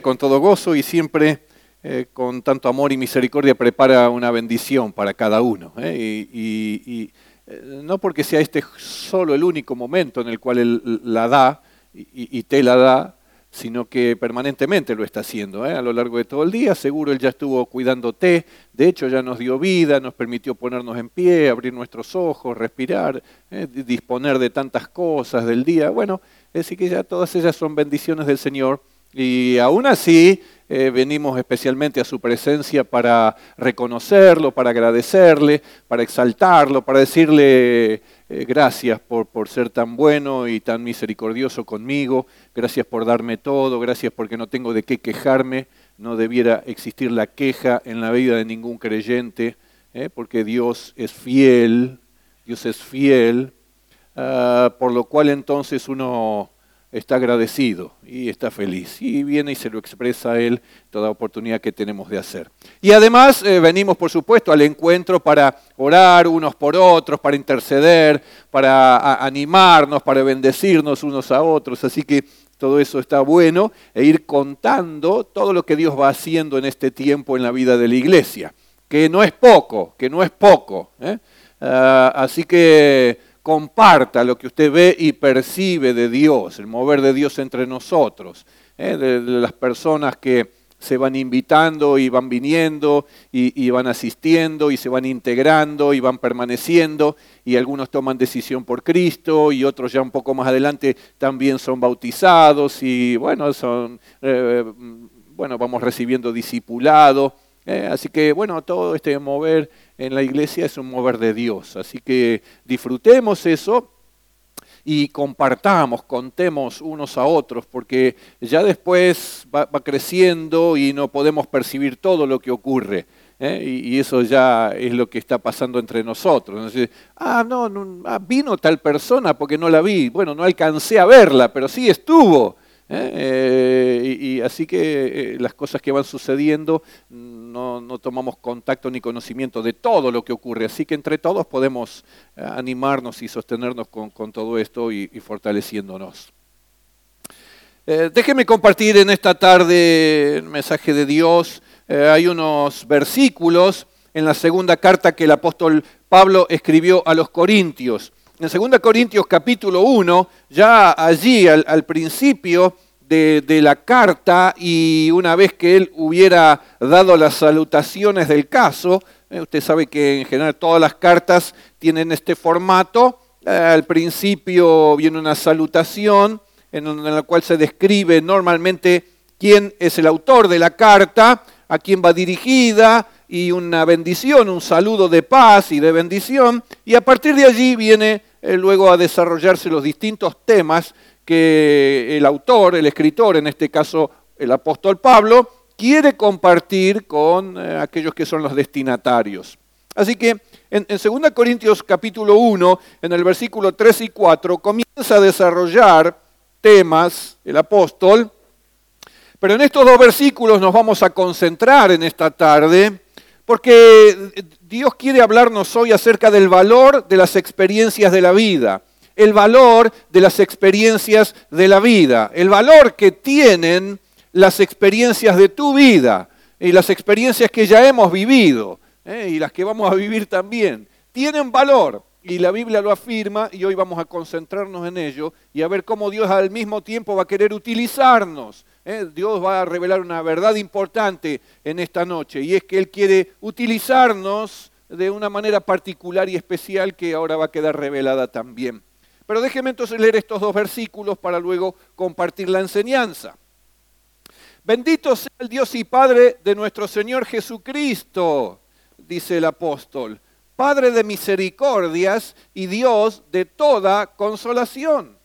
con todo gozo y siempre eh, con tanto amor y misericordia prepara una bendición para cada uno. ¿eh? Y, eh, no porque sea este solo el único momento en el cual Él la da y, te la da, sino que permanentemente lo está haciendo a lo largo de todo el día. Seguro Él ya estuvo cuidándote, de hecho ya nos dio vida, nos permitió ponernos en pie, abrir nuestros ojos, respirar, disponer de tantas cosas del día. Bueno, es que ya todas ellas son bendiciones del Señor y aún así eh, venimos especialmente a su presencia para reconocerlo, para agradecerle, para exaltarlo, para decirle eh, gracias por, por, ser tan bueno y tan misericordioso conmigo, gracias por darme todo, gracias porque no tengo de qué quejarme, no debiera existir la queja en la vida de ningún creyente, eh, porque Dios es fiel, Dios es fiel, ah, por lo cual entonces uno está agradecido y está feliz. Y viene y se lo expresa a él toda oportunidad que tenemos de hacer. Y además eh, venimos, por supuesto, al encuentro para orar unos por otros, para interceder, para animarnos, para bendecirnos unos a otros. Así que todo eso está bueno e ir contando todo lo que Dios va haciendo en este tiempo en la vida de la iglesia, que no es poco, que no es poco. ¿eh? Ah, así que comparta lo que usted ve y percibe de Dios, el mover de Dios entre nosotros, ¿eh? de, las personas que se van invitando y van viniendo y, van asistiendo y se van integrando y van permaneciendo y algunos toman decisión por Cristo y otros ya un poco más adelante también son bautizados y bueno, son, eh, bueno vamos recibiendo discipulado. ¿eh? así que bueno, todo este mover en la iglesia es un mover de Dios. Así que disfrutemos eso y compartamos, contemos unos a otros, porque ya después va, creciendo y no podemos percibir todo lo que ocurre. ¿eh? Y, eso ya es lo que está pasando entre nosotros. ah, no, no ah, vino tal persona porque no la vi. Bueno, no alcancé a verla, pero sí estuvo. ¿eh? Eh, y, así que las cosas que van sucediendo no, tomamos contacto ni conocimiento de todo lo que ocurre. Así que entre todos podemos animarnos y sostenernos con, todo esto y, fortaleciéndonos. déjeme compartir en esta tarde el mensaje de Dios. hay unos versículos en la segunda carta que el apóstol Pablo escribió a los Corintios. En 2 Corintios capítulo 1, ya allí al, principio de, la carta y una vez que él hubiera dado las salutaciones del caso, eh, usted sabe que en general todas las cartas tienen este formato, eh, al principio viene una salutación en, la cual se describe normalmente quién es el autor de la carta, a quién va dirigida, y una bendición, un saludo de paz y de bendición, y a partir de allí viene eh, luego a desarrollarse los distintos temas que el autor, el escritor, en este caso el apóstol Pablo, quiere compartir con eh, aquellos que son los destinatarios. Así que en, en 2 Corintios capítulo 1, en el versículo 3 y 4, comienza a desarrollar temas el apóstol, pero en estos dos versículos nos vamos a concentrar en esta tarde porque Dios quiere hablarnos hoy acerca del valor de las experiencias de la vida, el valor de las experiencias de la vida, el valor que tienen las experiencias de tu vida y las experiencias que ya hemos vivido ¿eh? y las que vamos a vivir también, tienen valor. Y la Biblia lo afirma y hoy vamos a concentrarnos en ello y a ver cómo Dios al mismo tiempo va a querer utilizarnos ¿eh? Dios va a revelar una verdad importante en esta noche y es que Él quiere utilizarnos de una manera particular y especial que ahora va a quedar revelada también. Pero déjeme entonces leer estos dos versículos para luego compartir la enseñanza. Bendito sea el Dios y Padre de nuestro Señor Jesucristo, dice el apóstol, Padre de misericordias y Dios de toda consolación,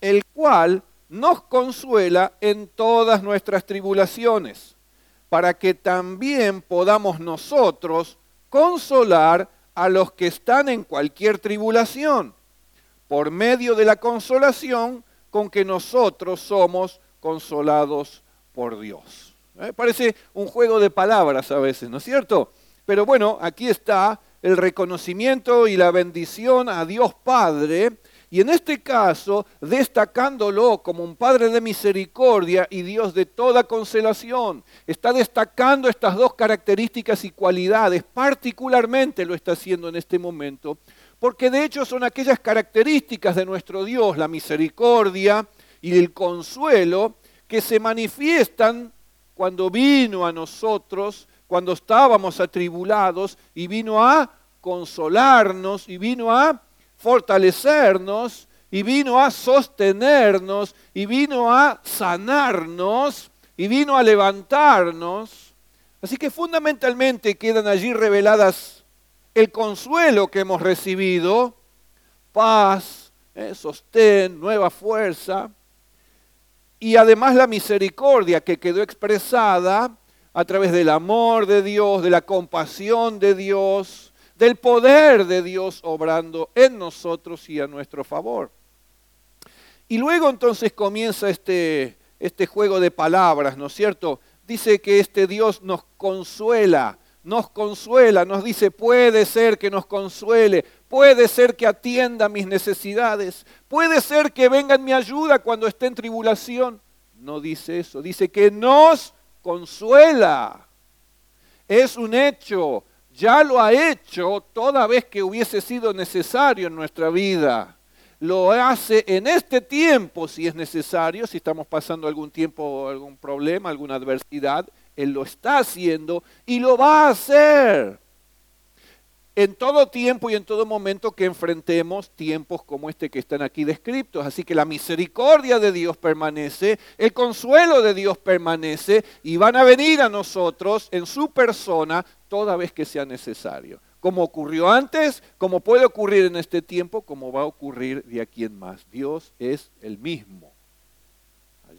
el cual nos consuela en todas nuestras tribulaciones, para que también podamos nosotros consolar a los que están en cualquier tribulación, por medio de la consolación con que nosotros somos consolados por Dios. ¿Eh? Parece un juego de palabras a veces, ¿no es cierto? Pero bueno, aquí está el reconocimiento y la bendición a Dios Padre Y en este caso, destacándolo como un Padre de misericordia y Dios de toda consolación, está destacando estas dos características y cualidades, particularmente lo está haciendo en este momento, porque de hecho son aquellas características de nuestro Dios, la misericordia y el consuelo, que se manifiestan cuando vino a nosotros, cuando estábamos atribulados y vino a consolarnos y vino a fortalecernos y vino a sostenernos y vino a sanarnos y vino a levantarnos. Así que fundamentalmente quedan allí reveladas el consuelo que hemos recibido, paz, eh, sostén, nueva fuerza, y además la misericordia que quedó expresada a través del amor de Dios, de la compasión de Dios, del poder de Dios obrando en nosotros y a nuestro favor. Y luego entonces comienza este, este juego de palabras, ¿no es cierto? Dice que este Dios nos consuela, nos consuela, nos dice, puede ser que nos consuele, puede ser que atienda mis necesidades, puede ser que venga en mi ayuda cuando esté en tribulación. No dice eso, dice que nos consuela. Es un hecho, ya lo ha hecho toda vez que hubiese sido necesario en nuestra vida. Lo hace en este tiempo si es necesario, si estamos pasando algún tiempo, algún problema, alguna adversidad, Él lo está haciendo y lo va a hacer en todo tiempo y en todo momento que enfrentemos tiempos como este que están aquí descritos. Así que la misericordia de Dios permanece, el consuelo de Dios permanece y van a venir a nosotros en su persona toda vez que sea necesario. Como ocurrió antes, como puede ocurrir en este tiempo, como va a ocurrir de aquí en más. Dios es el mismo.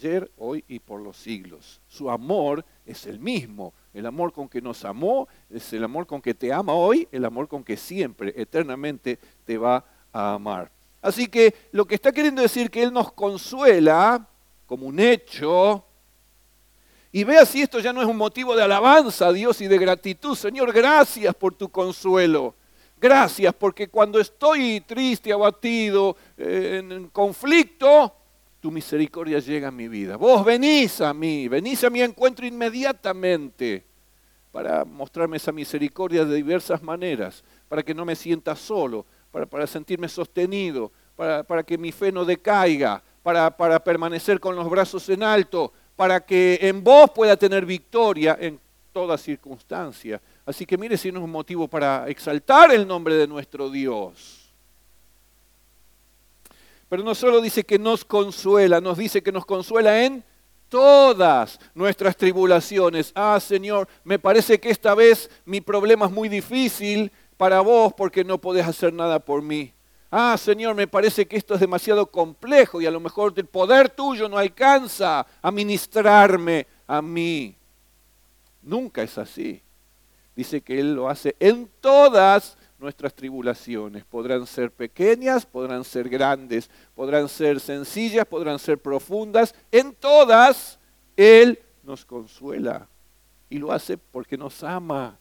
Ayer, hoy y por los siglos. Su amor es el mismo. El amor con que nos amó es el amor con que te ama hoy, el amor con que siempre, eternamente, te va a amar. Así que lo que está queriendo decir que Él nos consuela como un hecho, y vea si esto ya no es un motivo de alabanza a Dios y de gratitud. Señor, gracias por tu consuelo. Gracias porque cuando estoy triste, abatido, eh, en conflicto, tu misericordia llega a mi vida. Vos venís a mí, venís a mi encuentro inmediatamente para mostrarme esa misericordia de diversas maneras, para que no me sienta solo, para, sentirme sostenido, para, que mi fe no decaiga, para, para permanecer con los brazos en alto, para que en vos pueda tener victoria en toda circunstancia. Así que mire si no es un motivo para exaltar el nombre de nuestro Dios. Pero no solo dice que nos consuela, nos dice que nos consuela en todas nuestras tribulaciones. Ah, Señor, me parece que esta vez mi problema es muy difícil para vos porque no podés hacer nada por mí ah, Señor, me parece que esto es demasiado complejo y a lo mejor el poder tuyo no alcanza a ministrarme a mí. Nunca es así. Dice que Él lo hace en todas nuestras tribulaciones. Podrán ser pequeñas, podrán ser grandes, podrán ser sencillas, podrán ser profundas. En todas Él nos consuela. Y lo hace porque nos ama,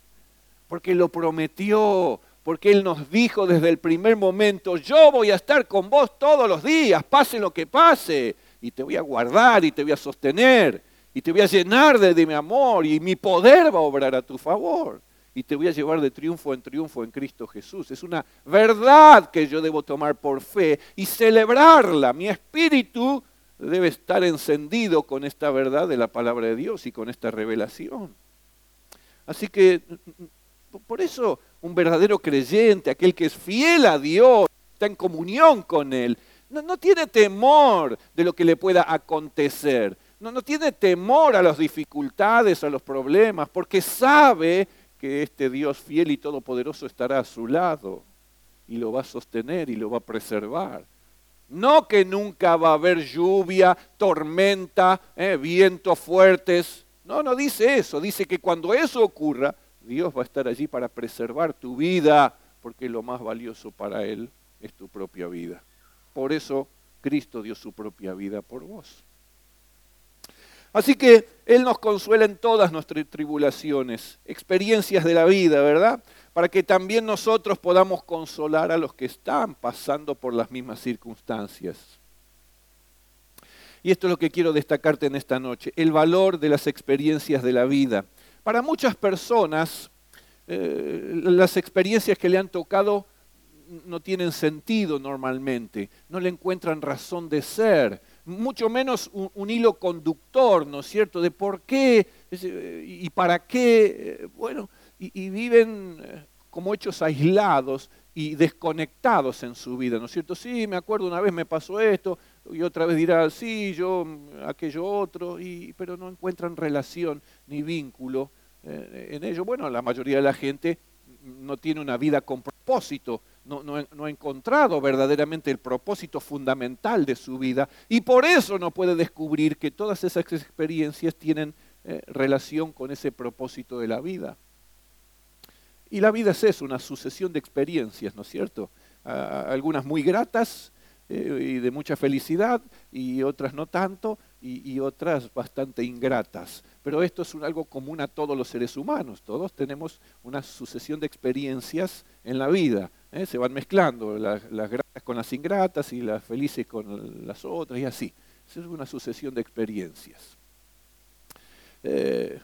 porque lo prometió, porque Él nos dijo desde el primer momento, yo voy a estar con vos todos los días, pase lo que pase, y te voy a guardar y te voy a sostener, y te voy a llenar de, mi amor, y mi poder va a obrar a tu favor, y te voy a llevar de triunfo en triunfo en Cristo Jesús. Es una verdad que yo debo tomar por fe y celebrarla. Mi espíritu debe estar encendido con esta verdad de la palabra de Dios y con esta revelación. Así que por eso un verdadero creyente, aquel que es fiel a Dios, está en comunión con Él, no, tiene temor de lo que le pueda acontecer, no, no tiene temor a las dificultades, a los problemas, porque sabe que este Dios fiel y todopoderoso estará a su lado y lo va a sostener y lo va a preservar. No que nunca va a haber lluvia, tormenta, eh, vientos fuertes. No, no dice eso. Dice que cuando eso ocurra, Dios va a estar allí para preservar tu vida, porque lo más valioso para Él es tu propia vida. Por eso Cristo dio su propia vida por vos. Así que Él nos consuela en todas nuestras tribulaciones, experiencias de la vida, ¿verdad? para que también nosotros podamos consolar a los que están pasando por las mismas circunstancias. Y esto es lo que quiero destacarte en esta noche, el valor de las experiencias de la vida. Para muchas personas, eh, las experiencias que le han tocado no tienen sentido normalmente, no le encuentran razón de ser, mucho menos un, hilo conductor, ¿no es cierto?, de por qué y para qué. Bueno, y, viven eh, como hechos aislados y desconectados en su vida, ¿no es cierto? Sí, me acuerdo una vez me pasó esto, y otra vez dirá, sí, yo, aquello otro, y, pero no encuentran relación ni vínculo eh, en ello. Bueno, la mayoría de la gente no tiene una vida con propósito, no, ha encontrado verdaderamente el propósito fundamental de su vida, y por eso no puede descubrir que todas esas experiencias tienen eh, relación con ese propósito de la vida. Y la vida es eso, una sucesión de experiencias, ¿no es cierto? algunas muy gratas eh, y de mucha felicidad, y otras no tanto, y, otras bastante ingratas. Pero esto es algo común a todos los seres humanos. Todos tenemos una sucesión de experiencias en la vida. ¿Eh? Se van mezclando las, gratas con las ingratas y las felices con las otras, y así. Es una sucesión de experiencias. Eh,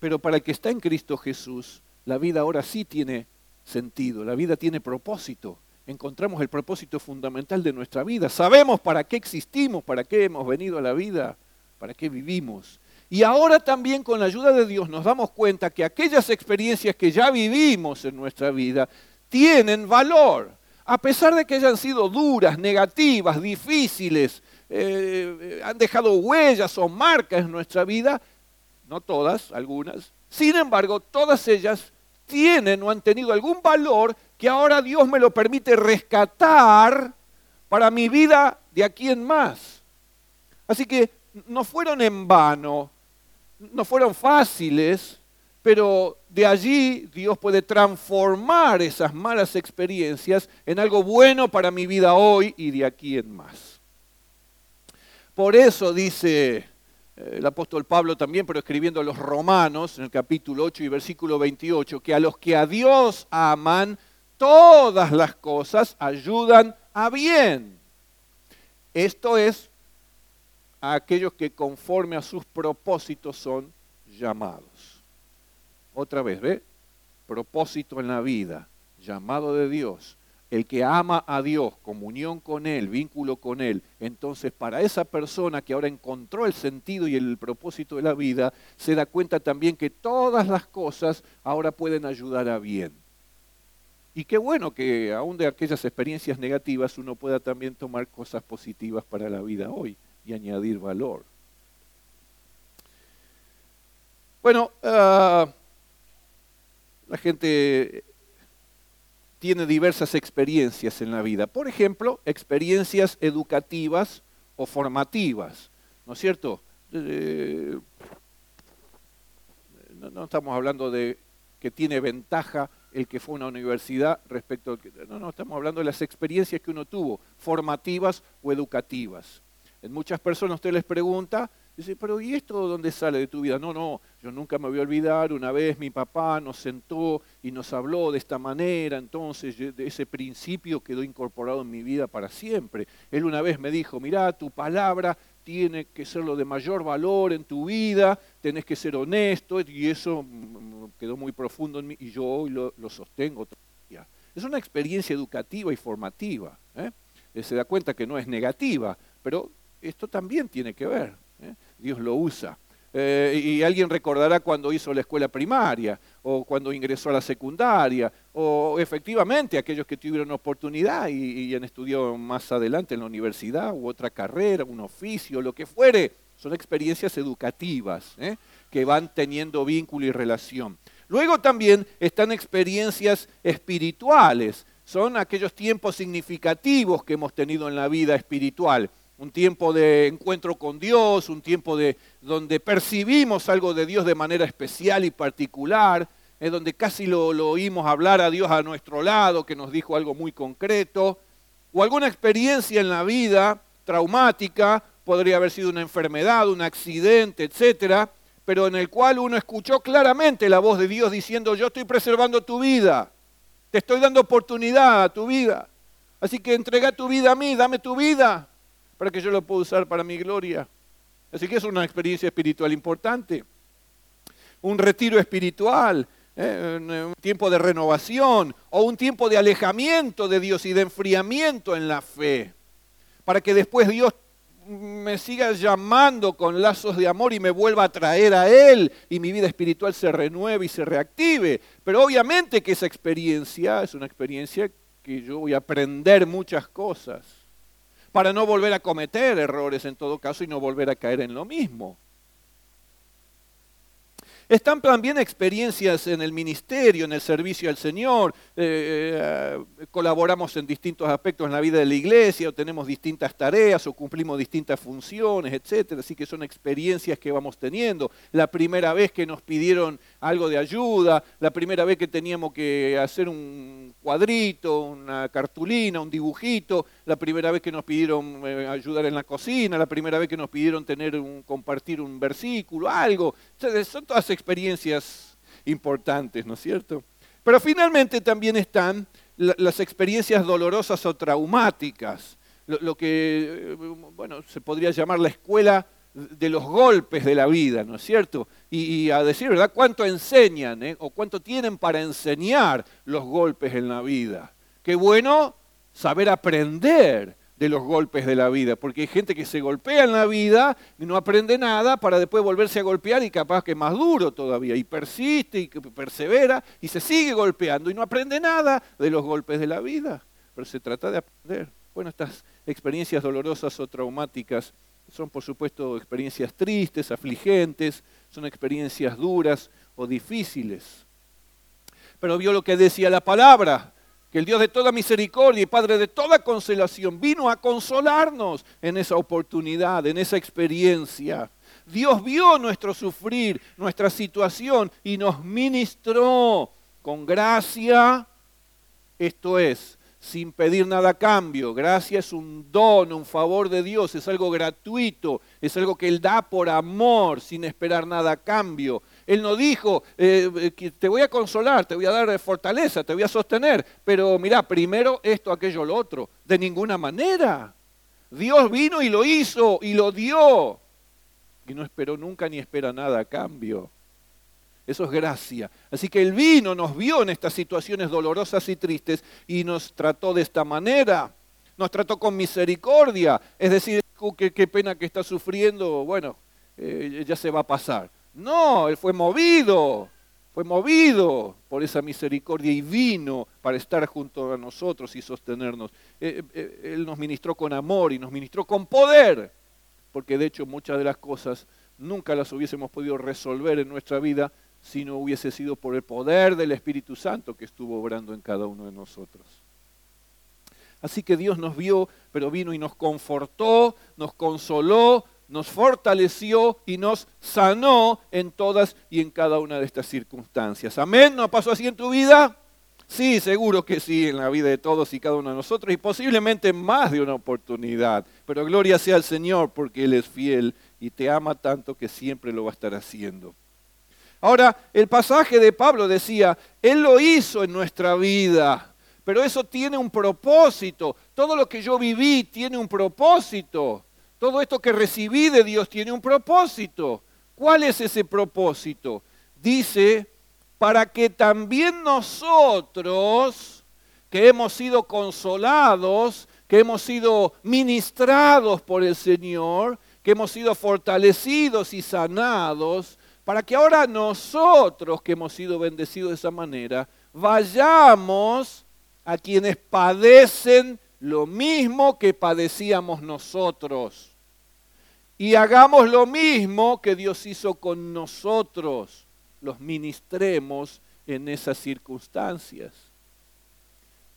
pero para el que está en Cristo Jesús, la vida ahora sí tiene sentido, la vida tiene propósito. Encontramos el propósito fundamental de nuestra vida. Sabemos para qué existimos, para qué hemos venido a la vida, para qué vivimos. Y ahora también con la ayuda de Dios nos damos cuenta que aquellas experiencias que ya vivimos en nuestra vida tienen valor. A pesar de que hayan sido duras, negativas, difíciles, eh, han dejado huellas o marcas en nuestra vida, no todas, algunas, sin embargo, todas ellas tienen o han tenido algún valor que ahora Dios me lo permite rescatar para mi vida de aquí en más. Así que no fueron en vano, no fueron fáciles, pero de allí Dios puede transformar esas malas experiencias en algo bueno para mi vida hoy y de aquí en más. Por eso dice eh, el apóstol Pablo también, pero escribiendo a los romanos en el capítulo 8 y versículo 28, que a los que a Dios aman, todas las cosas ayudan a bien. Esto es a aquellos que conforme a sus propósitos son llamados. Otra vez, ¿ve? Propósito en la vida, llamado de Dios el que ama a Dios, comunión con Él, vínculo con Él, entonces para esa persona que ahora encontró el sentido y el propósito de la vida, se da cuenta también que todas las cosas ahora pueden ayudar a bien. Y qué bueno que aún de aquellas experiencias negativas uno pueda también tomar cosas positivas para la vida hoy y añadir valor. Bueno, ah, la gente tiene diversas experiencias en la vida. Por ejemplo, experiencias educativas o formativas. ¿No es cierto? Eh, no, estamos hablando de que tiene ventaja el que fue a una universidad respecto al que... No, no, estamos hablando de las experiencias que uno tuvo, formativas o educativas. En muchas personas usted les pregunta, Dice, pero ¿y esto dónde sale de tu vida? No, no, yo nunca me voy a olvidar, una vez mi papá nos sentó y nos habló de esta manera, entonces de ese principio quedó incorporado en mi vida para siempre. Él una vez me dijo, mira, tu palabra tiene que ser lo de mayor valor en tu vida, tenés que ser honesto, y eso quedó muy profundo en mí y yo hoy lo, sostengo todavía. Es una experiencia educativa y formativa. ¿eh? Se da cuenta que no es negativa, pero esto también tiene que ver. ¿Eh? Dios lo usa. Eh, y alguien recordará cuando hizo la escuela primaria, o cuando ingresó a la secundaria, o efectivamente aquellos que tuvieron oportunidad y, han estudiado más adelante en la universidad, u otra carrera, un oficio, lo que fuere. Son experiencias educativas ¿eh? que van teniendo vínculo y relación. Luego también están experiencias espirituales. Son aquellos tiempos significativos que hemos tenido en la vida espiritual un tiempo de encuentro con Dios, un tiempo de donde percibimos algo de Dios de manera especial y particular, es donde casi lo, oímos hablar a Dios a nuestro lado, que nos dijo algo muy concreto, o alguna experiencia en la vida traumática, podría haber sido una enfermedad, un accidente, etcétera, pero en el cual uno escuchó claramente la voz de Dios diciendo, yo estoy preservando tu vida, te estoy dando oportunidad a tu vida. Así que entrega tu vida a mí, dame tu vida, para que yo lo pueda usar para mi gloria. Así que es una experiencia espiritual importante. Un retiro espiritual, ¿eh? un tiempo de renovación o un tiempo de alejamiento de Dios y de enfriamiento en la fe, para que después Dios me siga llamando con lazos de amor y me vuelva a traer a Él y mi vida espiritual se renueve y se reactive. Pero obviamente que esa experiencia es una experiencia que yo voy a aprender muchas cosas para no volver a cometer errores en todo caso y no volver a caer en lo mismo. Están también experiencias en el ministerio, en el servicio al Señor. Eh, eh, colaboramos en distintos aspectos en la vida de la iglesia, o tenemos distintas tareas, o cumplimos distintas funciones, etc. Así que son experiencias que vamos teniendo. La primera vez que nos pidieron algo de ayuda, la primera vez que teníamos que hacer un cuadrito, una cartulina, un dibujito, la primera vez que nos pidieron eh, ayudar en la cocina, la primera vez que nos pidieron tener compartir un versículo, algo. Son todas experiencias importantes, ¿no es cierto? Pero finalmente también están las experiencias dolorosas o traumáticas, lo, que, eh, bueno, se podría llamar la escuela de los golpes de la vida, ¿no es cierto? Y, a decir verdad, cuánto enseñan eh? o cuánto tienen para enseñar los golpes en la vida. Qué bueno saber aprender de los golpes de la vida, porque hay gente que se golpea en la vida y no aprende nada para después volverse a golpear y capaz que más duro todavía, y persiste y persevera y se sigue golpeando y no aprende nada de los golpes de la vida. Pero se trata de aprender. Bueno, estas experiencias dolorosas o traumáticas son por supuesto experiencias tristes, afligentes, son experiencias duras o difíciles. Pero vio lo que decía la palabra, que el Dios de toda misericordia y Padre de toda consolación vino a consolarnos en esa oportunidad, en esa experiencia. Dios vio nuestro sufrir, nuestra situación y nos ministró con gracia, esto es, sin pedir nada a cambio. Gracia es un don, un favor de Dios, es algo gratuito, es algo que Él da por amor, sin esperar nada a cambio. Él no dijo, eh, que te voy a consolar, te voy a dar fortaleza, te voy a sostener, pero mira, primero esto, aquello, lo otro. De ninguna manera. Dios vino y lo hizo y lo dio. Y no esperó nunca ni espera nada a cambio. Eso es gracia. Así que Él vino, nos vio en estas situaciones dolorosas y tristes y nos trató de esta manera. Nos trató con misericordia. Es decir, qué, pena que está sufriendo, bueno, eh, ya se va a pasar. No, Él fue movido, fue movido por esa misericordia y vino para estar junto a nosotros y sostenernos. Eh, eh, él nos ministró con amor y nos ministró con poder, porque de hecho muchas de las cosas nunca las hubiésemos podido resolver en nuestra vida si no hubiese sido por el poder del Espíritu Santo que estuvo obrando en cada uno de nosotros. Así que Dios nos vio, pero vino y nos confortó, nos consoló, nos fortaleció y nos sanó en todas y en cada una de estas circunstancias. Amén, ¿no pasó así en tu vida? Sí, seguro que sí, en la vida de todos y cada uno de nosotros y posiblemente más de una oportunidad. Pero gloria sea al Señor porque Él es fiel y te ama tanto que siempre lo va a estar haciendo. Ahora, el pasaje de Pablo decía, Él lo hizo en nuestra vida, pero eso tiene un propósito. Todo lo que yo viví tiene un propósito. Todo esto que recibí de Dios tiene un propósito. ¿Cuál es ese propósito? Dice, para que también nosotros, que hemos sido consolados, que hemos sido ministrados por el Señor, que hemos sido fortalecidos y sanados, para que ahora nosotros que hemos sido bendecidos de esa manera, vayamos a quienes padecen lo mismo que padecíamos nosotros y hagamos lo mismo que Dios hizo con nosotros, los ministremos en esas circunstancias.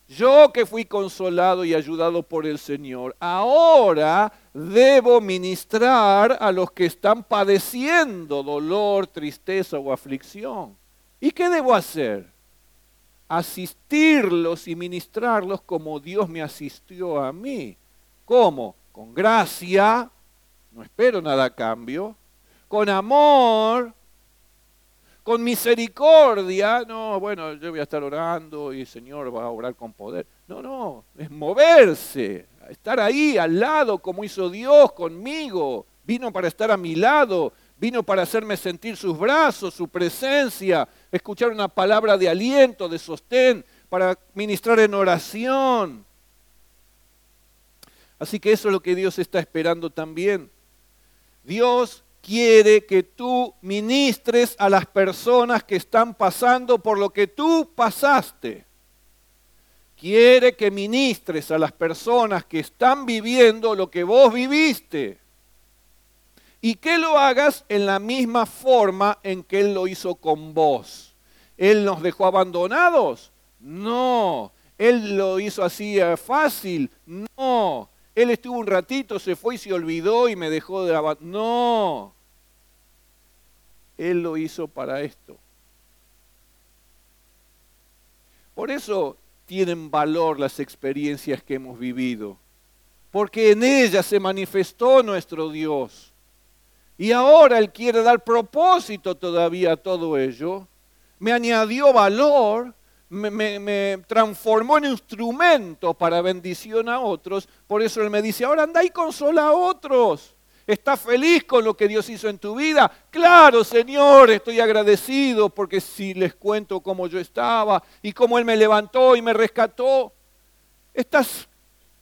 Yo que fui consolado y ayudado por el Señor, ahora debo ministrar a los que están padeciendo dolor, tristeza o aflicción. ¿Y qué debo hacer? Asistirlos y ministrarlos como Dios me asistió a mí. ¿Cómo? Con gracia, no espero nada a cambio, con amor, con misericordia. No, bueno, yo voy a estar orando y el Señor va a orar con poder. No, no, es moverse, estar ahí al lado como hizo Dios conmigo. Vino para estar a mi lado, vino para hacerme sentir sus brazos, su presencia, escuchar una palabra de aliento, de sostén, para ministrar en oración. Así que eso es lo que Dios está esperando también. Dios quiere que tú ministres a las personas que están pasando por lo que tú pasaste. Quiere que ministres a las personas que están viviendo lo que vos viviste. Y que lo hagas en la misma forma en que Él lo hizo con vos. ¿Él nos dejó abandonados? No. ¿Él lo hizo así fácil? No. Él estuvo un ratito, se fue y se olvidó y me dejó de abandonar. No. Él lo hizo para esto. Por eso tienen valor las experiencias que hemos vivido, porque en ellas se manifestó nuestro Dios. Y ahora Él quiere dar propósito todavía a todo ello. Me añadió valor, me, me, transformó en instrumento para bendición a otros. Por eso Él me dice, ahora anda y consola a otros. ¿Estás feliz con lo que Dios hizo en tu vida? Claro, Señor, estoy agradecido porque si les cuento cómo yo estaba y cómo Él me levantó y me rescató. ¿Estás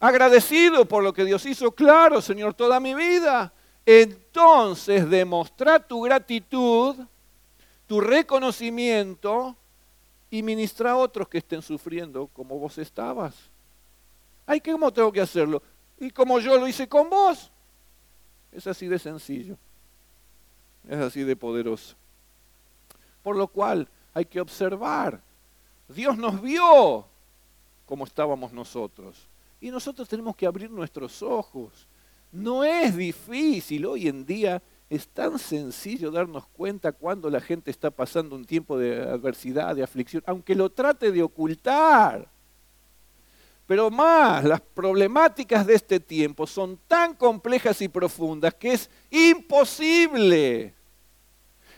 agradecido por lo que Dios hizo? Claro, Señor, toda mi vida. Entonces demostra tu gratitud, tu reconocimiento y ministra a otros que estén sufriendo como vos estabas. Ay, ¿cómo tengo que hacerlo? Y como yo lo hice con vos. Es así de sencillo. Es así de poderoso. Por lo cual hay que observar. Dios nos vio como estábamos nosotros. Y nosotros tenemos que abrir nuestros ojos. No es difícil hoy en día, es tan sencillo darnos cuenta cuando la gente está pasando un tiempo de adversidad, de aflicción, aunque lo trate de ocultar. Pero más, las problemáticas de este tiempo son tan complejas y profundas que es imposible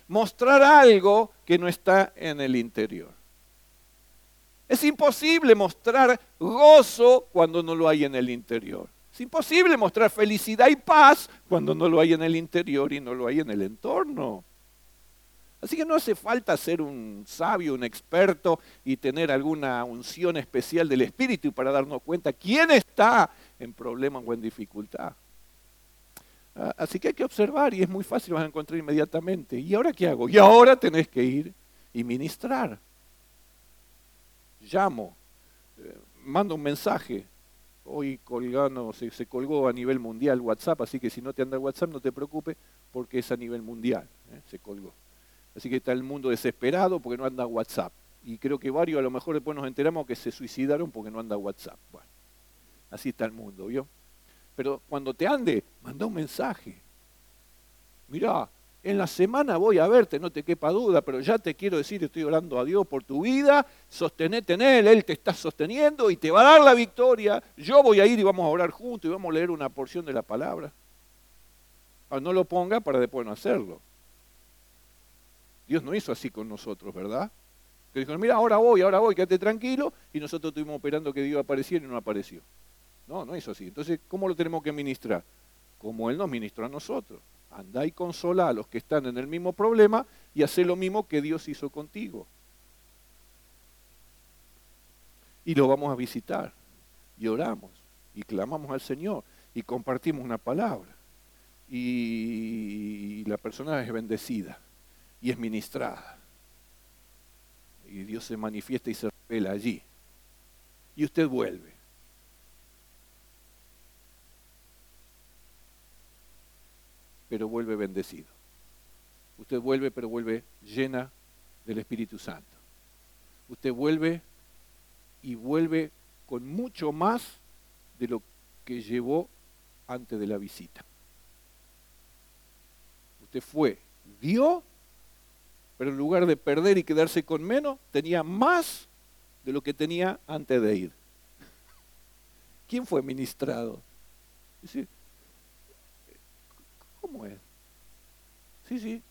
mostrar algo que no está en el interior. Es imposible mostrar gozo cuando no lo hay en el interior. Es imposible mostrar felicidad y paz cuando no lo hay en el interior y no lo hay en el entorno. Así que no hace falta ser un sabio, un experto y tener alguna unción especial del Espíritu para darnos cuenta quién está en problema o en dificultad. Ah, así que hay que observar y es muy fácil, vas a encontrar inmediatamente. ¿Y ahora qué hago? Y ahora tenés que ir y ministrar. Llamo, eh, mando un mensaje. Hoy colgando, se, se, colgó a nivel mundial WhatsApp, así que si no te anda WhatsApp no te preocupes porque es a nivel mundial, eh, se colgó. Así que está el mundo desesperado porque no anda WhatsApp. Y creo que varios a lo mejor después nos enteramos que se suicidaron porque no anda WhatsApp. Bueno, así está el mundo, ¿vio? Pero cuando te ande, manda un mensaje. Mirá, en la semana voy a verte, no te quepa duda, pero ya te quiero decir, estoy orando a Dios por tu vida, sostenete en Él, Él te está sosteniendo y te va a dar la victoria. Yo voy a ir y vamos a orar juntos y vamos a leer una porción de la palabra. Ah, no lo ponga para después no hacerlo. Dios no hizo así con nosotros, ¿verdad? Que dijo, mira, ahora voy, ahora voy, quédate tranquilo, y nosotros estuvimos esperando que Dios apareciera y no apareció. No, no hizo así. Entonces, ¿cómo lo tenemos que ministrar? Como Él nos ministró a nosotros. Andá y consola a los que están en el mismo problema y hace lo mismo que Dios hizo contigo. Y lo vamos a visitar, y oramos, y clamamos al Señor, y compartimos una palabra. Y la persona es bendecida y es ministrada. Y Dios se manifiesta y se revela allí. Y usted vuelve. Pero vuelve bendecido. Usted vuelve, pero vuelve llena del Espíritu Santo. Usted vuelve y vuelve con mucho más de lo que llevó antes de la visita. Usted fue, dio pero en lugar de perder y quedarse con menos, tenía más de lo que tenía antes de ir. ¿Quién fue ministrado? ¿Cómo es? Sí, sí.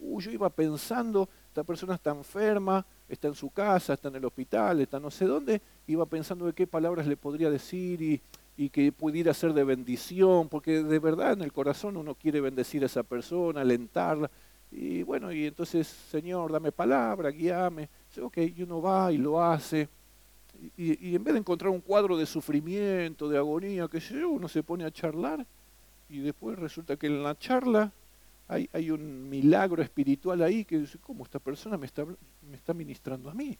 Yo iba pensando, esta persona está enferma, está en su casa, está en el hospital, está no sé dónde, iba pensando de qué palabras le podría decir y, y que pudiera ser de bendición, porque de verdad en el corazón uno quiere bendecir a esa persona, alentarla. Y bueno, y entonces, Señor, dame palabra, guíame. Ok, y uno va y lo hace. Y, en vez de encontrar un cuadro de sufrimiento, de agonía, que yo, uno se pone a charlar y después resulta que en la charla hay, hay un milagro espiritual ahí que dice, ¿cómo esta persona me está, me está ministrando a mí?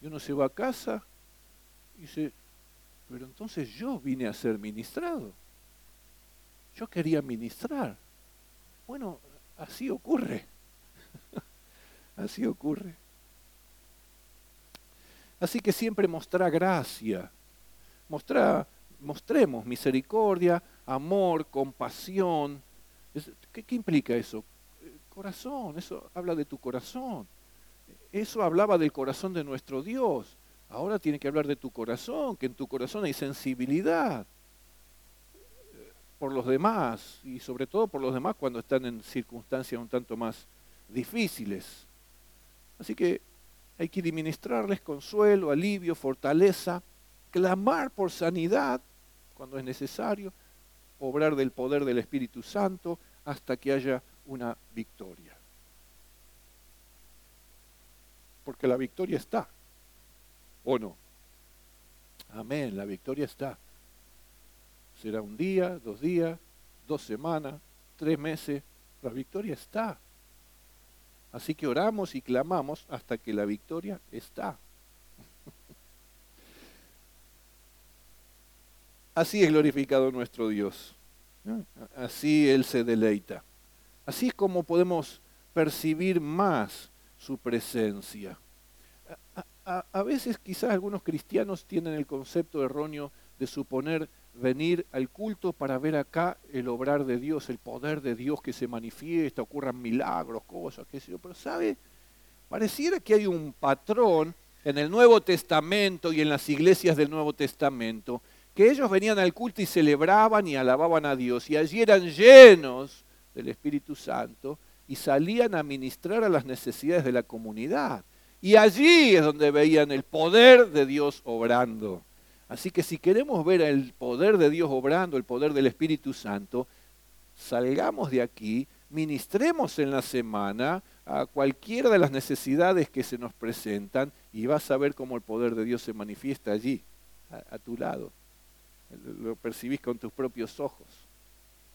Y uno se va a casa y dice, pero entonces yo vine a ser ministrado. Yo quería ministrar. Bueno, así ocurre. así ocurre. Así que siempre mostrar gracia, mostrar, mostremos misericordia, amor, compasión. ¿Qué, ¿Qué implica eso? Corazón, eso habla de tu corazón. Eso hablaba del corazón de nuestro Dios. Ahora tiene que hablar de tu corazón, que en tu corazón hay sensibilidad por los demás y sobre todo por los demás cuando están en circunstancias un tanto más difíciles. Así que hay que administrarles consuelo, alivio, fortaleza, clamar por sanidad cuando es necesario, obrar del poder del Espíritu Santo hasta que haya una victoria. Porque la victoria está, ¿o no? Amén, la victoria está. Será un día, dos días, dos semanas, tres meses, la victoria está. Así que oramos y clamamos hasta que la victoria está. Así es glorificado nuestro Dios. Así Él se deleita. Así es como podemos percibir más su presencia. A, veces quizás algunos cristianos tienen el concepto erróneo de suponer venir al culto para ver acá el obrar de Dios, el poder de Dios que se manifiesta, ocurran milagros, cosas, qué sé yo. Pero sabe, pareciera que hay un patrón en el Nuevo Testamento y en las iglesias del Nuevo Testamento, que ellos venían al culto y celebraban y alababan a Dios, y allí eran llenos del Espíritu Santo y salían a ministrar a las necesidades de la comunidad. Y allí es donde veían el poder de Dios obrando. Así que si queremos ver el poder de Dios obrando, el poder del Espíritu Santo, salgamos de aquí, ministremos en la semana a cualquiera de las necesidades que se nos presentan y vas a ver cómo el poder de Dios se manifiesta allí, a, tu lado. Lo percibís con tus propios ojos.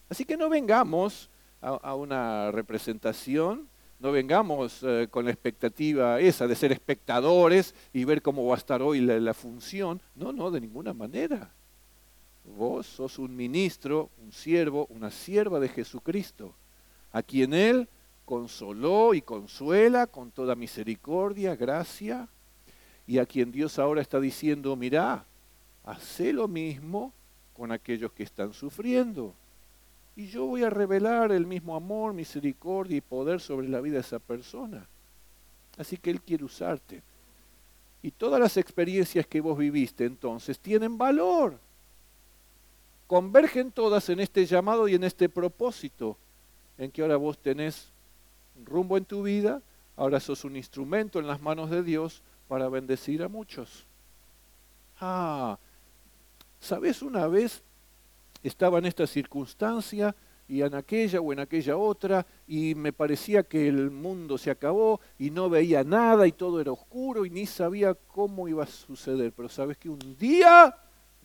Así que no vengamos a una representación no vengamos eh, con la expectativa esa de ser espectadores y ver cómo va a estar hoy la, función. No, no, de ninguna manera. Vos sos un ministro, un siervo, una sierva de Jesucristo, a quien Él consoló y consuela con toda misericordia, gracia, y a quien Dios ahora está diciendo, mirá, hace lo mismo con aquellos que están sufriendo. Y yo voy a revelar el mismo amor, misericordia y poder sobre la vida de esa persona. Así que Él quiere usarte. Y todas las experiencias que vos viviste entonces tienen valor. Convergen todas en este llamado y en este propósito, en que ahora vos tenés rumbo en tu vida, ahora sos un instrumento en las manos de Dios para bendecir a muchos. Ah, ¿sabes una vez estaba en esta circunstancia y en aquella o en aquella otra y me parecía que el mundo se acabó y no veía nada y todo era oscuro y ni sabía cómo iba a suceder. Pero sabes que un día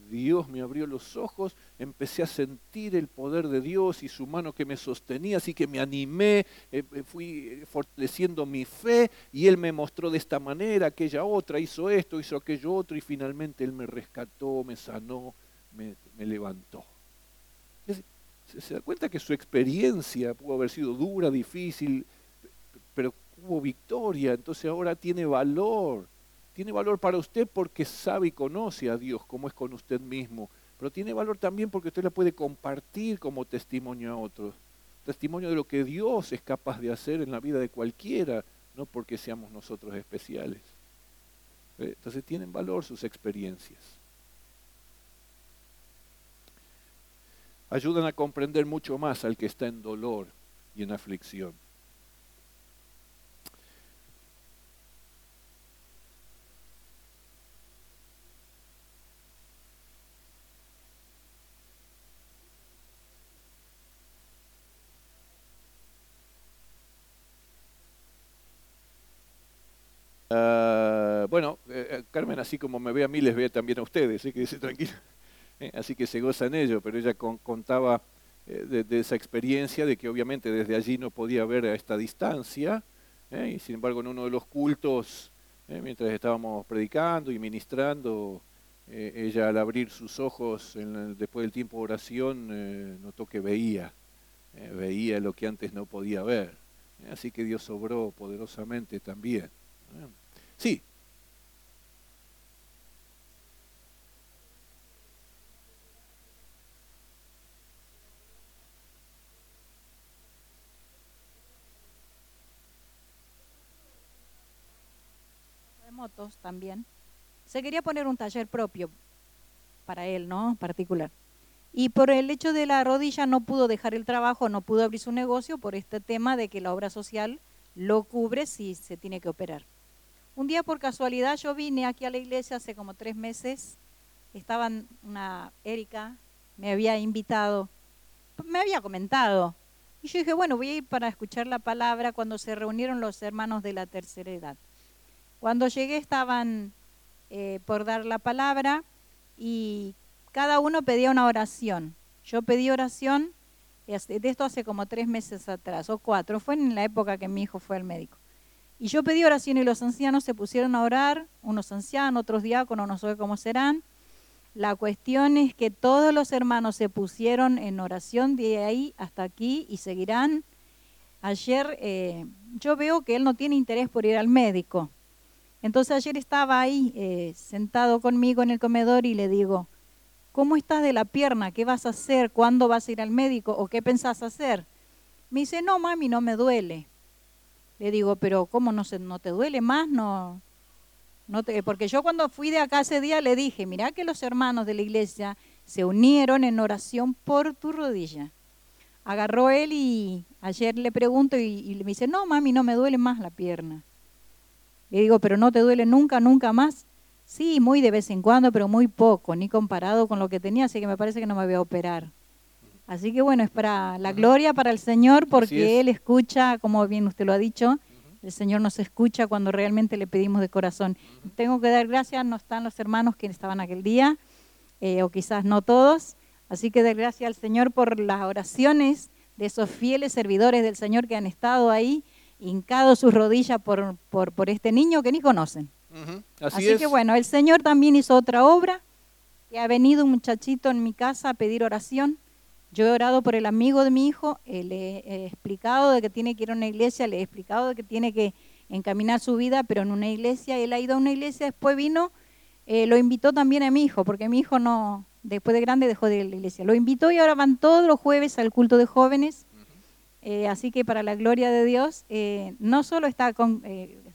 Dios me abrió los ojos, empecé a sentir el poder de Dios y su mano que me sostenía, así que me animé, eh, eh, fui fortaleciendo mi fe y Él me mostró de esta manera, aquella otra, hizo esto, hizo aquello otro y finalmente Él me rescató, me sanó, me, me levantó se da cuenta que su experiencia pudo haber sido dura, difícil, pero hubo victoria, entonces ahora tiene valor. Tiene valor para usted porque sabe y conoce a Dios como es con usted mismo, pero tiene valor también porque usted la puede compartir como testimonio a otros. Testimonio de lo que Dios es capaz de hacer en la vida de cualquiera, no porque seamos nosotros especiales. ¿Eh? Entonces tienen valor sus experiencias. Ayudan a comprender mucho más al que está en dolor y en aflicción. Ah, bueno, eh, eh, Carmen, así como me ve a mí, les ve también a ustedes, así que dice tranquilo. Eh, así que se goza en ello, pero ella contaba de, esa experiencia de que obviamente desde allí no podía ver a esta distancia, y sin embargo en uno de los cultos, mientras estábamos predicando y ministrando, ella al abrir sus ojos después del tiempo de oración notó que veía, veía lo que antes no podía ver. Así que Dios obró poderosamente también. Sí. Motos también. Se quería poner un taller propio para él, ¿no? Particular. Y por el hecho de la rodilla no pudo dejar el trabajo, no pudo abrir su negocio por este tema de que la obra social lo cubre si se tiene que operar. Un día por casualidad yo vine aquí a la iglesia hace como tres meses, estaban una Erika, me había invitado, me había comentado, y yo dije, bueno, voy a ir para escuchar la palabra cuando se reunieron los hermanos de la tercera edad. Cuando llegué estaban eh, por dar la palabra y cada uno pedía una oración. Yo pedí oración de esto hace como tres meses atrás o cuatro, fue en la época que mi hijo fue al médico. Y yo pedí oración y los ancianos se pusieron a orar, unos ancianos, otros diáconos, no sé cómo serán. La cuestión es que todos los hermanos se pusieron en oración de ahí hasta aquí y seguirán. Ayer eh, yo veo que él no tiene interés por ir al médico. Entonces ayer estaba ahí eh, sentado conmigo en el comedor y le digo, ¿cómo estás de la pierna? ¿Qué vas a hacer? ¿Cuándo vas a ir al médico? ¿O qué pensás hacer? Me dice, no, mami, no me duele. Le digo, pero ¿cómo no, se, no te duele más? No, no te, porque yo cuando fui de acá ese día le dije, mira que los hermanos de la iglesia se unieron en oración por tu rodilla. Agarró él y ayer le pregunto y, y me dice, no, mami, no me duele más la pierna. Le digo, pero no te duele nunca, nunca más. Sí, muy de vez en cuando, pero muy poco, ni comparado con lo que tenía, así que me parece que no me voy a operar. Así que bueno, es para la gloria para el Señor porque Él escucha, como bien usted lo ha dicho, el Señor nos escucha cuando realmente le pedimos de corazón. Tengo que dar gracias, no están los hermanos que estaban aquel día, eh, o quizás no todos, así que dar gracias al Señor por las oraciones de esos fieles servidores del Señor que han estado ahí, hincados sus rodillas por, por, por este niño que ni conocen. Así, Así que bueno, el Señor también hizo otra obra, que ha venido un muchachito en mi casa a pedir oración yo he orado por el amigo de mi hijo, eh, le he explicado de que tiene que ir a una iglesia, le he explicado de que tiene que encaminar su vida, pero en una iglesia, él ha ido a una iglesia, después vino, eh, lo invitó también a mi hijo, porque mi hijo no, después de grande dejó de ir a la iglesia. Lo invitó y ahora van todos los jueves al culto de jóvenes. Eh, así que para la gloria de Dios, no solo está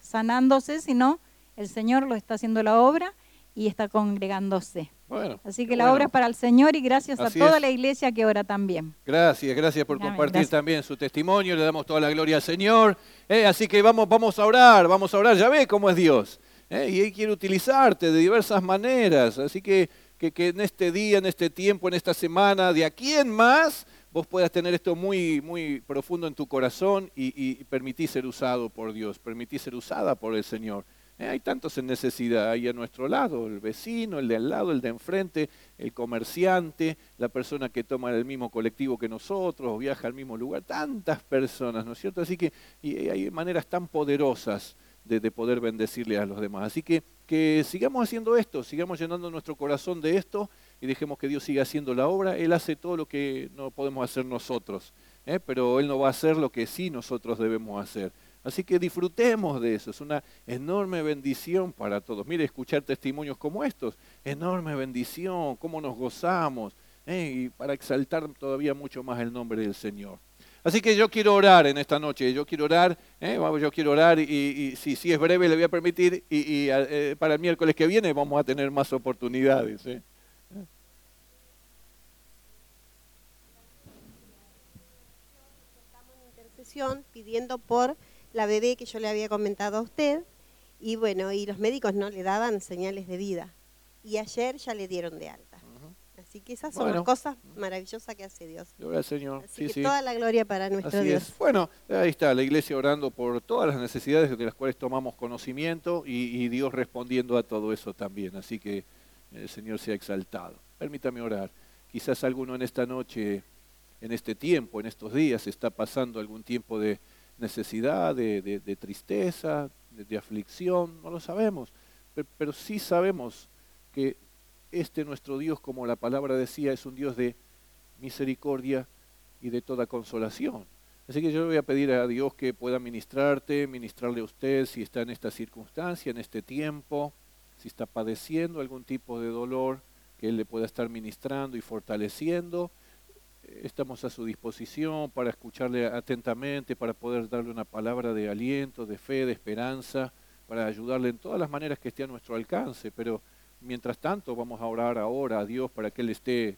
sanándose, sino el Señor lo está haciendo la obra y está congregándose. Así que la obra es para el Señor y gracias a toda la iglesia que ora también. Gracias, gracias por compartir también su testimonio. Le damos toda la gloria al Señor. Eh, así que vamos, vamos a orar, vamos a orar. Ya ve cómo es Dios. Eh, y Él quiere utilizarte de diversas maneras. Así que, que, en este día, en este tiempo, en esta semana, de aquí en más, vos puedas tener esto muy, muy profundo en tu corazón y, y permitís ser usado por Dios, permitís ser usada por el Señor. Eh, hay tantos en necesidad ahí a nuestro lado, el vecino, el de al lado, el de enfrente, el comerciante, la persona que toma el mismo colectivo que nosotros, viaja al mismo lugar, tantas personas, ¿no es cierto? Así que y hay maneras tan poderosas de, de, poder bendecirle a los demás. Así que sigamos haciendo esto, sigamos llenando nuestro corazón de esto y dejemos que Dios siga haciendo la obra. Él hace todo lo que no podemos hacer nosotros, ¿eh? pero Él no va a hacer lo que sí nosotros debemos hacer. Así que disfrutemos de eso, es una enorme bendición para todos. Mire, escuchar testimonios como estos, enorme bendición, cómo nos gozamos, ¿eh? y para exaltar todavía mucho más el nombre del Señor. Así que yo quiero orar en esta noche, yo quiero orar, ¿eh? yo quiero orar y, si, es breve le voy a permitir y, eh, para el miércoles que viene vamos a tener más oportunidades. Pidiendo por la bebé que yo le había comentado a usted. Y bueno, y los médicos no le daban señales de vida. Y ayer ya le dieron de alta. Así que esas son las cosas maravillosas que hace Dios. Gloria al Señor. Así que toda la gloria para nuestro Así Dios. Es. Bueno, ahí está la iglesia orando por todas las necesidades de las cuales tomamos conocimiento y, y Dios respondiendo a todo eso también. Así que el Señor sea exaltado. Permítame orar. Quizás alguno en esta noche, en este tiempo, en estos días, está pasando algún tiempo de necesidad, de, tristeza, de, de, aflicción, no lo sabemos, pero, pero sí sabemos que este nuestro Dios, como la palabra decía, es un Dios de misericordia y de toda consolación. Así que yo le voy a pedir a Dios que pueda ministrarte, ministrarle a usted si está en esta circunstancia, en este tiempo, si está padeciendo algún tipo de dolor, que Él le pueda estar ministrando y fortaleciendo. Estamos a su disposición para escucharle atentamente, para poder darle una palabra de aliento, de fe, de esperanza, para ayudarle en todas las maneras que esté a nuestro alcance. Pero mientras tanto vamos a orar ahora a Dios para que Él esté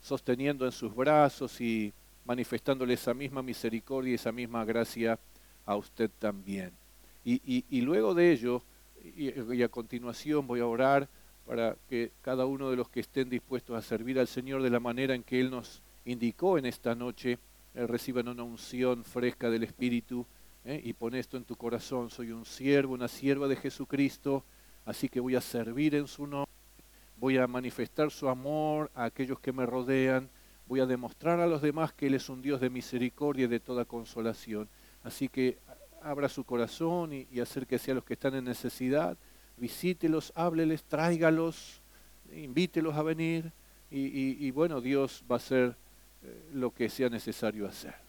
sosteniendo en sus brazos y manifestándole esa misma misericordia y esa misma gracia a usted también. Y, y, luego de ello, y, y, a continuación voy a orar para que cada uno de los que estén dispuestos a servir al Señor de la manera en que Él nos indicó en esta noche, eh, reciban una unción fresca del Espíritu eh, y pon esto en tu corazón, soy un siervo, una sierva de Jesucristo, así que voy a servir en su nombre, voy a manifestar su amor a aquellos que me rodean, voy a demostrar a los demás que Él es un Dios de misericordia y de toda consolación. Así que abra su corazón y, y acérquese a los que están en necesidad, visítelos, hábleles, tráigalos, invítelos a venir y, bueno, Dios va a eh, lo que sea necesario hacer.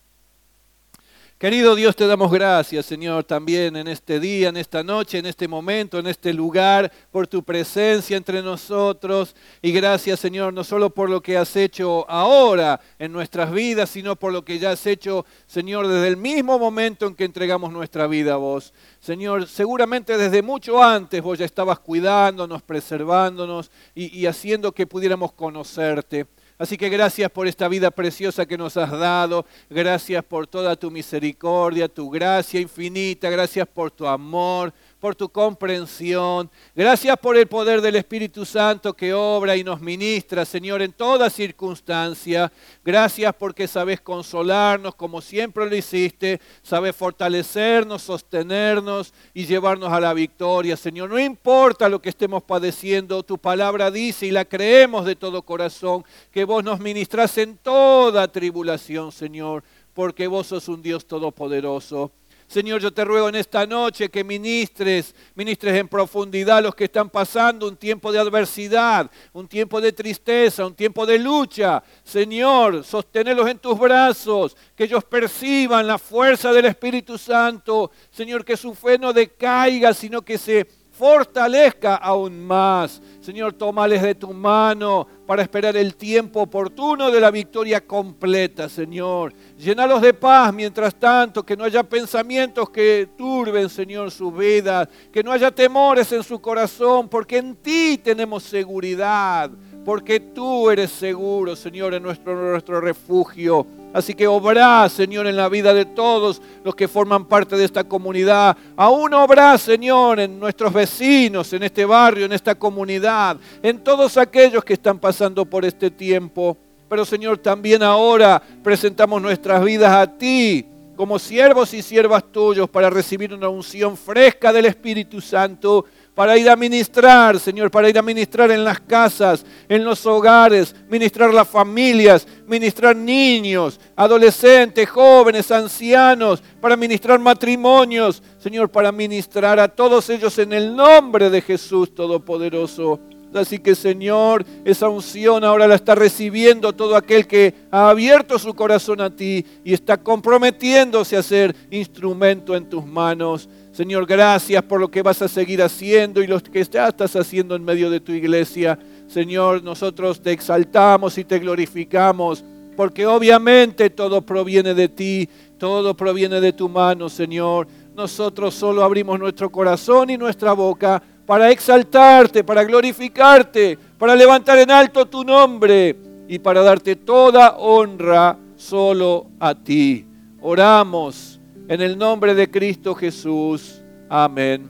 Querido Dios, te damos gracias, Señor, también en este día, en esta noche, en este momento, en este lugar, por tu presencia entre nosotros. Y gracias, Señor, no solo por lo que has hecho ahora en nuestras vidas, sino por lo que ya has hecho, Señor, desde el mismo momento en que entregamos nuestra vida a vos. Señor, seguramente desde mucho antes vos ya estabas cuidándonos, preservándonos y, y haciendo que pudiéramos conocerte. Así que gracias por esta vida preciosa que nos has dado, gracias por toda tu misericordia, tu gracia infinita, gracias por tu amor, por tu comprensión. Gracias por el poder del Espíritu Santo que obra y nos ministra, Señor, en toda circunstancia. Gracias porque sabes consolarnos como siempre lo hiciste, sabes fortalecernos, sostenernos y llevarnos a la victoria, Señor. No importa lo que estemos padeciendo, tu palabra dice y la creemos de todo corazón, que vos nos ministras en toda tribulación, Señor, porque vos sos un Dios todopoderoso. Señor, yo te ruego en esta noche que ministres, ministres en profundidad a los que están pasando un tiempo de adversidad, un tiempo de tristeza, un tiempo de lucha. Señor, sostenerlos en tus brazos, que ellos perciban la fuerza del Espíritu Santo. Señor, que su fe no decaiga, sino que se fortalezca aún más. Señor, tómales de tu mano para esperar el tiempo oportuno de la victoria completa, Señor. Llénalos de paz mientras tanto, que no haya pensamientos que turben, Señor, su vida, que no haya temores en su corazón, porque en ti tenemos seguridad, porque tú eres seguro, Señor, en nuestro, nuestro refugio. Así que obrá, Señor, en la vida de todos los que forman parte de esta comunidad. Aún obrá, Señor, en nuestros vecinos, en este barrio, en esta comunidad, en todos aquellos que están pasando por este tiempo. Pero, Señor, también ahora presentamos nuestras vidas a ti como siervos y siervas tuyos para recibir una unción fresca del Espíritu Santo para ir a ministrar, Señor, para ir a ministrar en las casas, en los hogares, ministrar las familias, ministrar niños, adolescentes, jóvenes, ancianos, para ministrar matrimonios, Señor, para ministrar a todos ellos en el nombre de Jesús Todopoderoso. Así que Señor, esa unción ahora la está recibiendo todo aquel que ha abierto su corazón a ti y está comprometiéndose a ser instrumento en tus manos. Señor, gracias por lo que vas a seguir haciendo y lo que ya estás haciendo en medio de tu iglesia. Señor, nosotros te exaltamos y te glorificamos, porque obviamente todo proviene de ti, todo proviene de tu mano, Señor. Nosotros solo abrimos nuestro corazón y nuestra boca para exaltarte, para glorificarte, para levantar en alto tu nombre y para darte toda honra solo a ti. Oramos en el nombre de Cristo Jesús. Amén.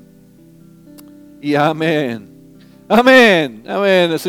Y amén. Amén. Amén.